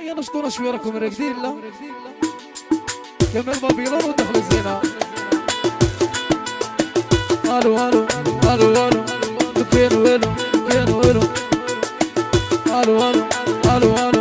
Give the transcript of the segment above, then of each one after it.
يلا شكون شوية راكم راكدين لا. كمل بابيلون ودخل الزينة. ألو ألو ألو ألو. كاين والو كاين والو ألو ألو ألو ألو.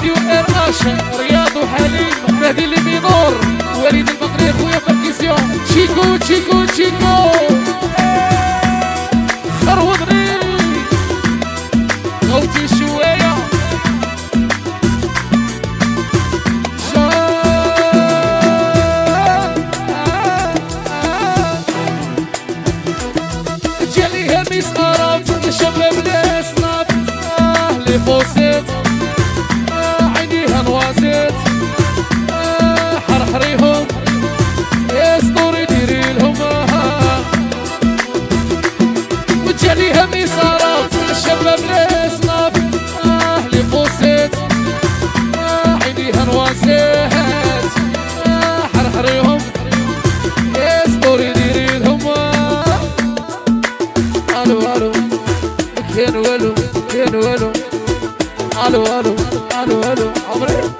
سيدي ونار اشا رياض وحليم مهدي اللي بينور وليد المغرب خويا فركسيون تشيكو تشيكو تشيكو ألو ألو ألو ألو عمري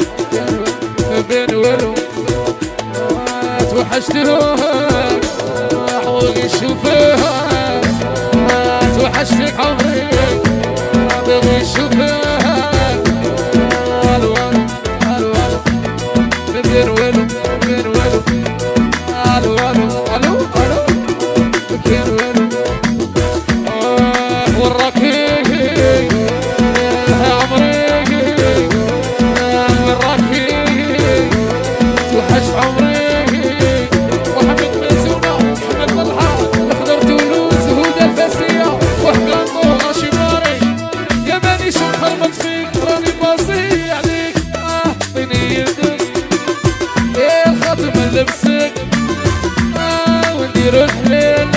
بين ولو توحشتهم حوالي شوفها توحشتك عمري بغي شوفها جرسلين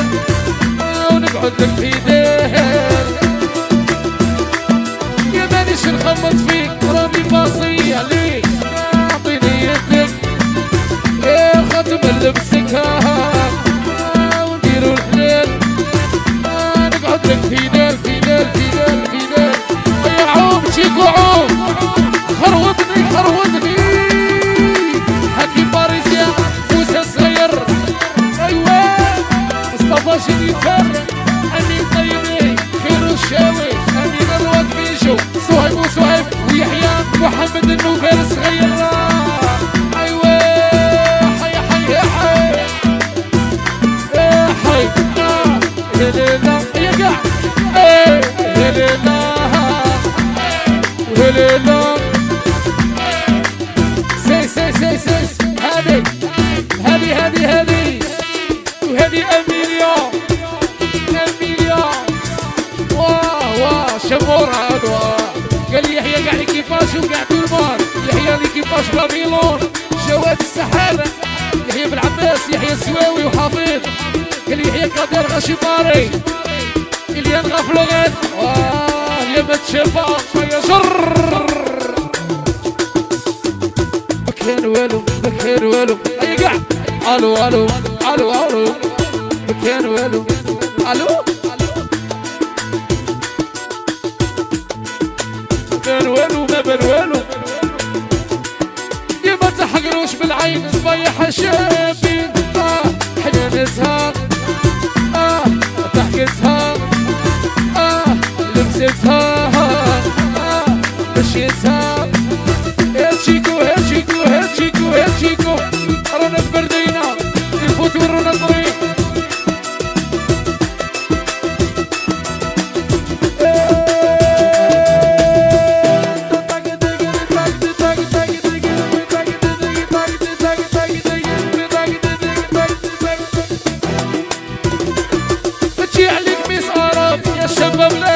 ونقعد لك في بابيلون جواد السحابة يحيى بن عباس يحيى السواوي وحفيظ قال يحيى قدير غاشي باري اليان غفلغات واه يا ما تشافا يا جر. ما كان والو ما كان والو. اي قاع. ألو ألو ألو ألو. ما كان والو. ألو. عين صبيح آه حنان زهر آه ضحك زهر آه لبس زهر آه مشي زهر هاتشيكو هاتشيكو هاتشيكو هاتشيكو رانا بردينا الفوت ورانا طريق Shabbat.